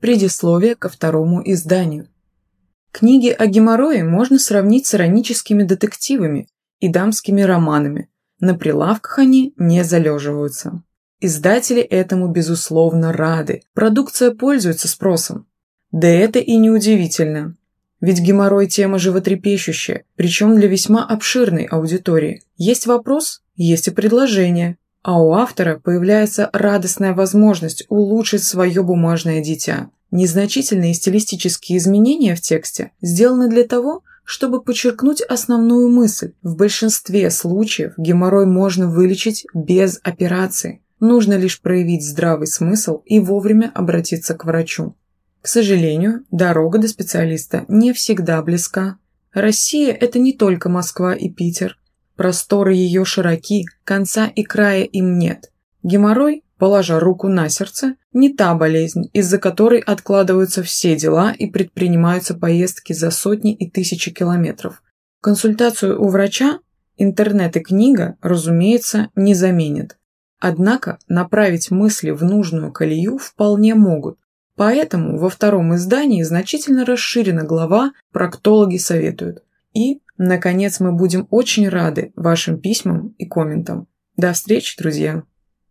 Предисловие ко второму изданию. Книги о геморрое можно сравнить с ироническими детективами и дамскими романами. На прилавках они не залеживаются. Издатели этому, безусловно, рады. Продукция пользуется спросом. Да это и не удивительно. Ведь геморрой – тема животрепещущая, причем для весьма обширной аудитории. Есть вопрос, есть и предложение. А у автора появляется радостная возможность улучшить свое бумажное дитя. Незначительные стилистические изменения в тексте сделаны для того, чтобы подчеркнуть основную мысль. В большинстве случаев геморрой можно вылечить без операции. Нужно лишь проявить здравый смысл и вовремя обратиться к врачу. К сожалению, дорога до специалиста не всегда близка. Россия – это не только Москва и Питер. Просторы ее широки, конца и края им нет. Геморрой, положа руку на сердце, не та болезнь, из-за которой откладываются все дела и предпринимаются поездки за сотни и тысячи километров. Консультацию у врача интернет и книга, разумеется, не заменят. Однако направить мысли в нужную колею вполне могут. Поэтому во втором издании значительно расширена глава «Проктологи советуют». И, наконец, мы будем очень рады вашим письмам и комментам. До встречи, друзья!